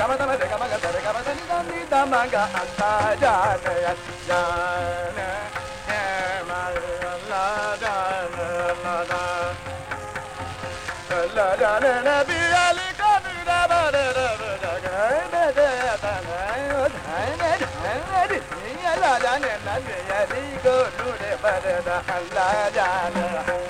gama dama da gama da da gama da ni da ma ga anta ja na ja na e ma la da na la da la da na na ali ka bi da ba ga na da ya ta na o da na da na di ni ya la da na na ya go nu de ba la ja na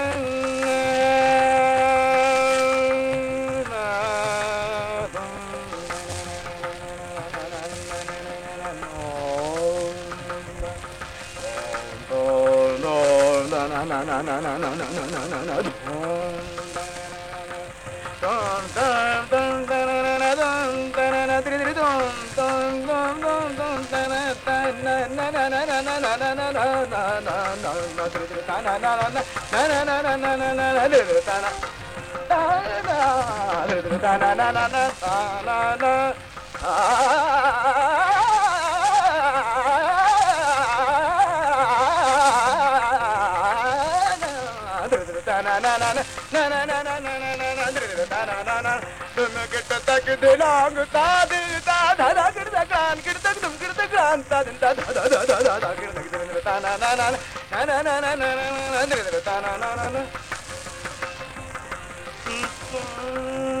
nở nở nở nở nở nở nở nở nở nở Mm-hmm.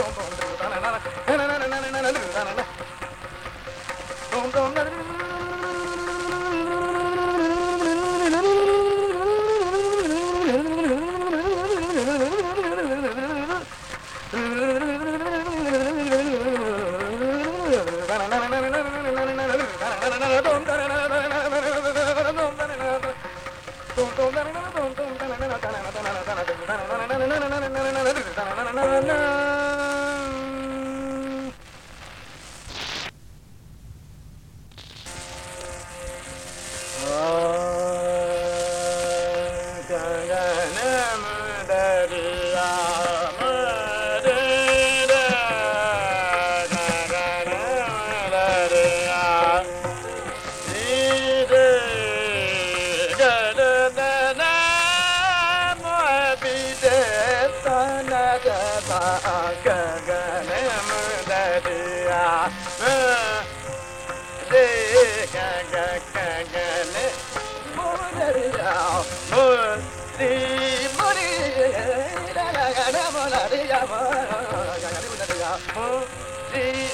Hey.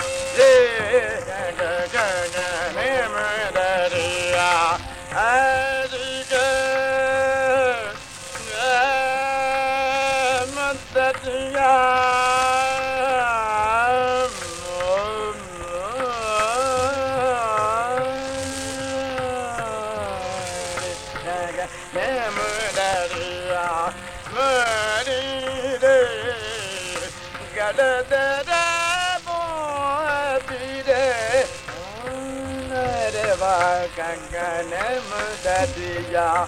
Yeah.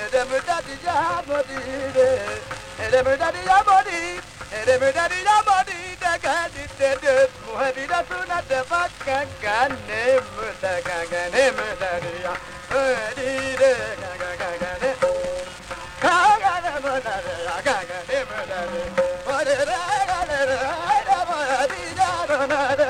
Edemudadi ya body, edemudadi ya body, edemudadi ya body. da da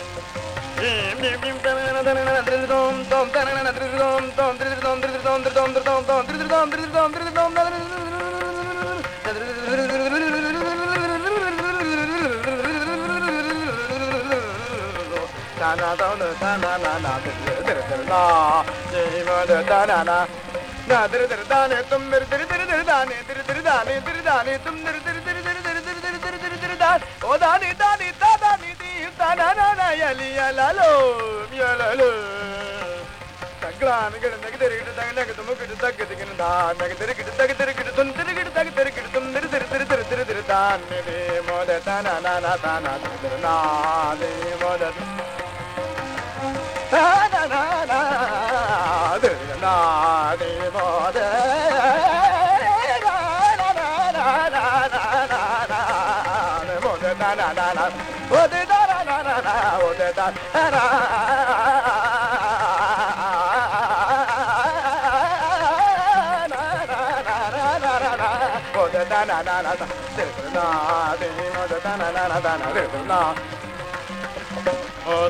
O da ni da ni da da ni di da na na na ya li ya la lo ജലല് ഗ്രാമികൾ എന്നൊക്കെ തെരുകിട്ട് തകനൊക്കെ തുമ്മിട്ട് തക്കി തിരിക്കുന്നുണ്ടാ തെരുക്കിട്ട് തക്കി തെരുക്കിട്ട് തുന്തിരിക്കിട്ട് തക്കി തെരുക്കിട്ട് തുന്തിരി തിരി തിരി da da da da da da da da da da da da Oh,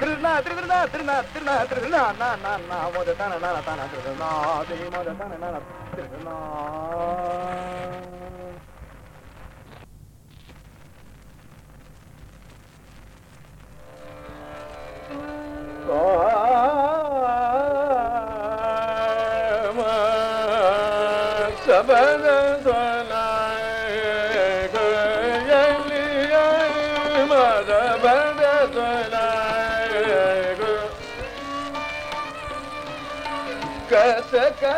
திருநா திருநா திருநா திருநா திருநா நா நா நா மொத தன நா தன திருநா திருநா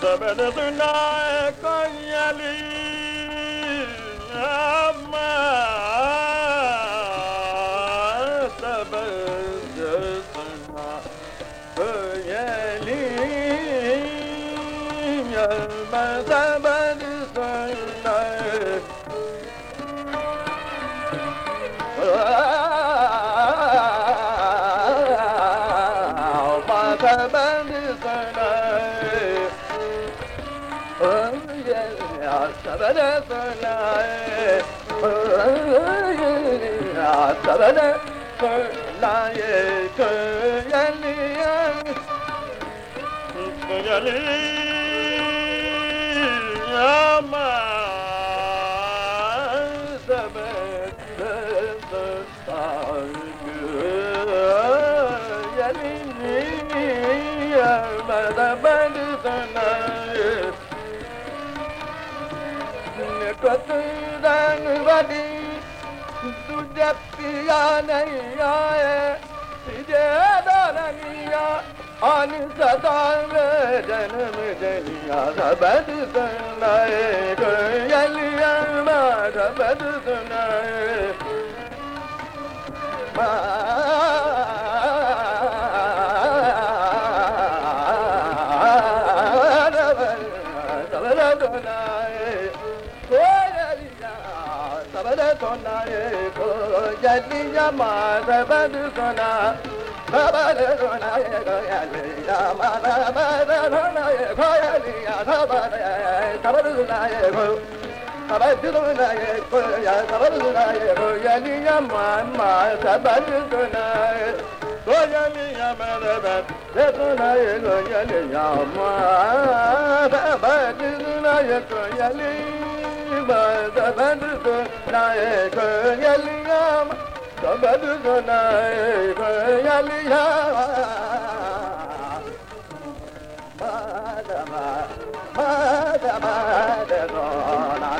Sabele duna e konyali. Oh من ولی زود بیانه یا دارم یا آن سدان دنم دنیا ربد سنای گویلی ما ربد سنای ما sabadu sona ye goyali ya sabadu sabadu sona ye go sabadu sona ye goya sabadu sona ye goyali ya ma ma sabadu sona ye goyali ya ma sabadu sona ye goyali ya ma sabadu sona ye goyali ma sabadu sona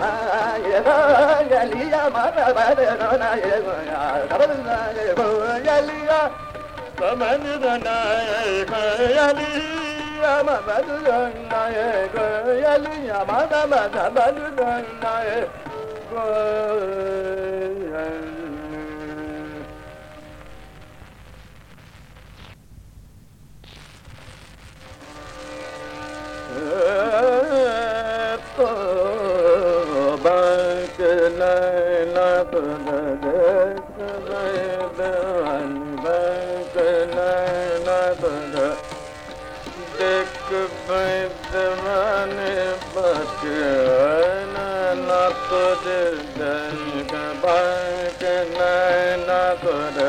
ye goyali ya ma sabadu sona ye goyali ya कछ न जान yama badun nae go yalu yama da ma da badun nae go वैद्यवानी बक नैन तुर वैद्यवानी बक नैना नैना तुर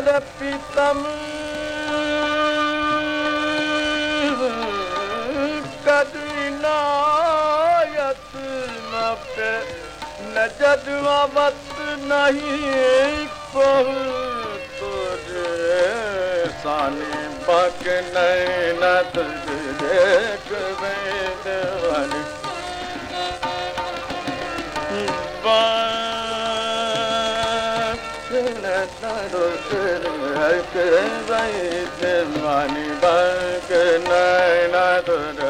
Mother Pita Moon. فقد عنايتنا نجد وطنا ایک بہت سانے بک نین دیکھ وید والی Bak nayna dur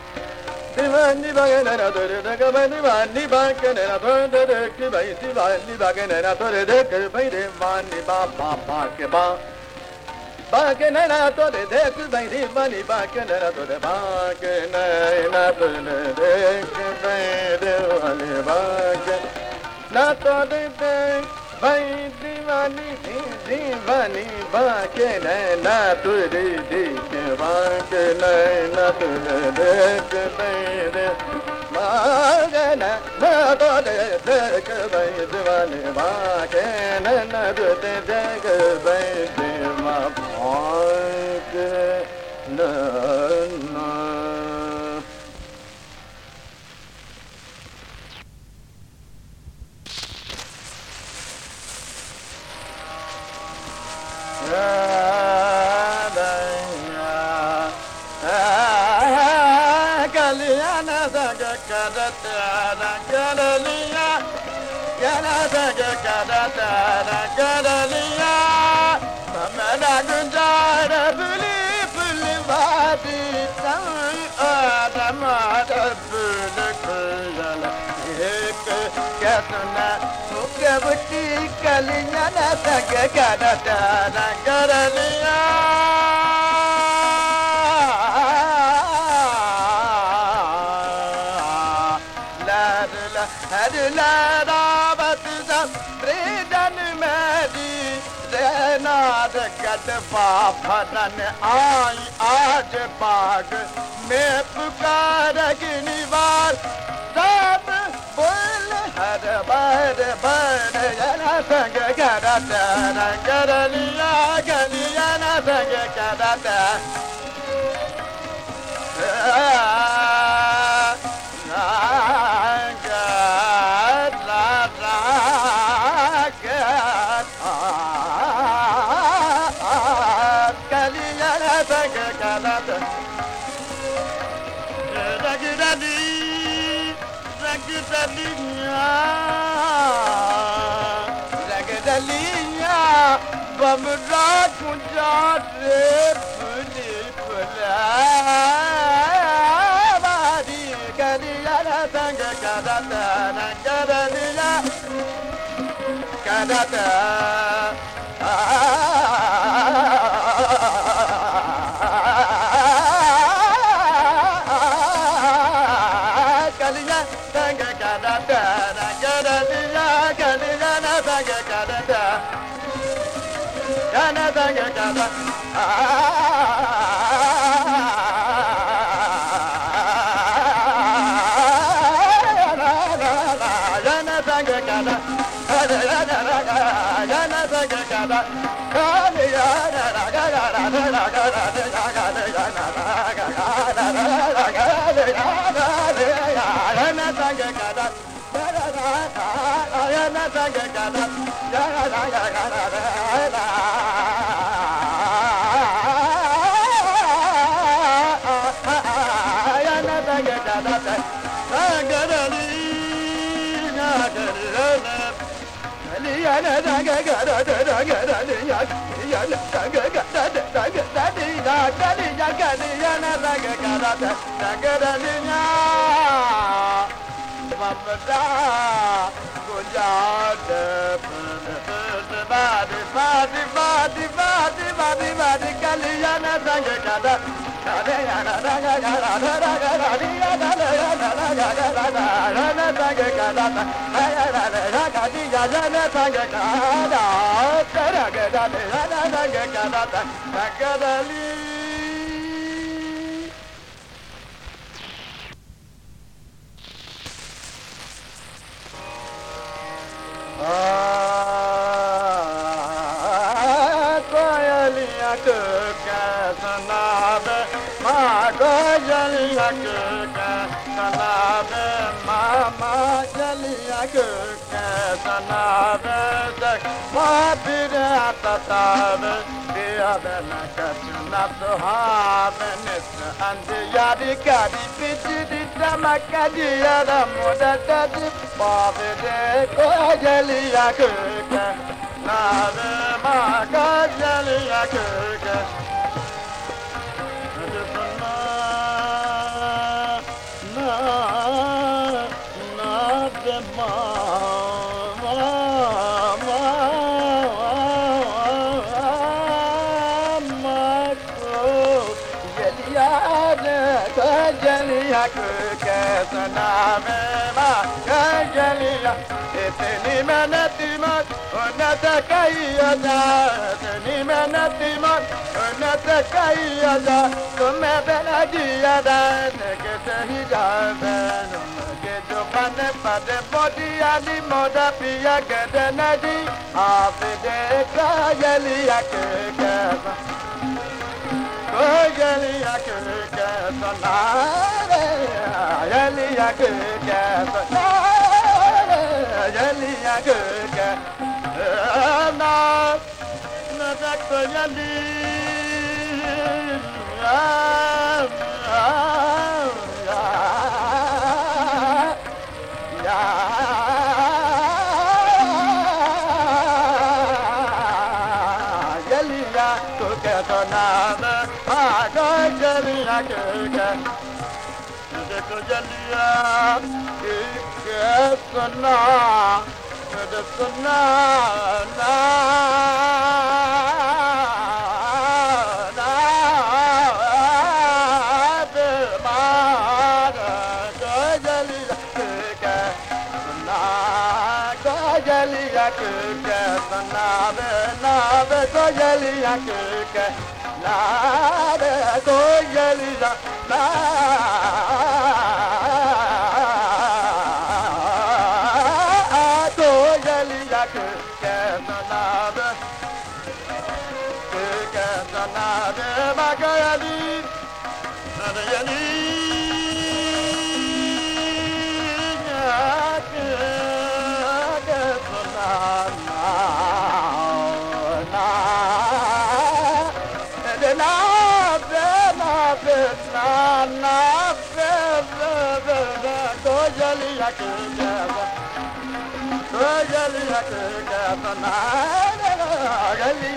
Divani bagana dore gabani vani vani ba ba ba ke ba vani de दीवानी दीवानी बाके नैना तुरी दीक बाके नैना तुर देख बेरे मागना ना तो देख बई दीवानी बाके नैना तुर देख बई दीमा भाग नैना Kaliyana Tagagada Tagagada Kaliyana kat papadan ai aaj baag मैं पुकार अग्निवार सब बोल हर बार बार जना संग करता कर लिया गलिया न संग करता Kaliya Sanga Kali yana sange kada, kade yana raga yana raga raga. Thank. Kanadım ama geliye gökte sana verecek Sabire tatavi Diyabene kaçına suhavenesi Andi yari kari piçiri sama kadi yara muda tadi Babire kogeliye gökte. Navıma kogeliye gökte. Kayada, Summe Beladiyada, Nekete Hicaben, Pade pade body ani moda piya gede nadi afide ka yeli akeke sa ko yeli akeke sa na re yeli akeke sa na re yeli akeke na na tak yeli ah ah mina keke na na yali.